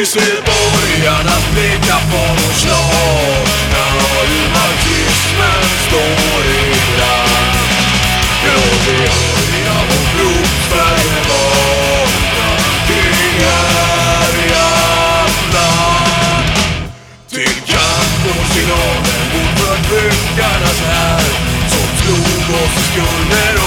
Husmedborgarnas blinda folkslag När ju marxismen står i brand Ja, vi höja vårt blod Sverige vakna kring härjat land Till kamp går signalen mot förtryckarnas här Som slog oss i skulder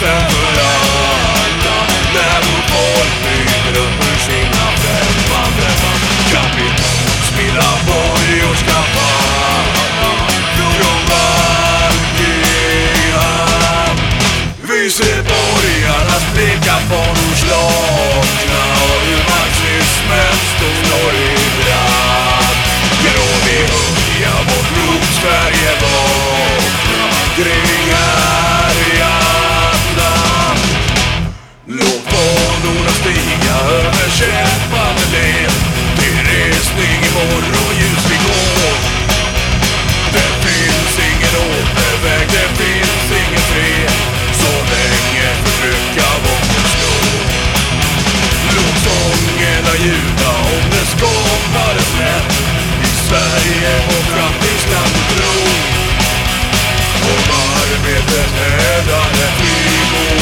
Desperata När vår vård flyter upp ur sina främmande kapital Spilla bojors kavana Från varje hamn Vi ser borgarnas blickar, fanors slå.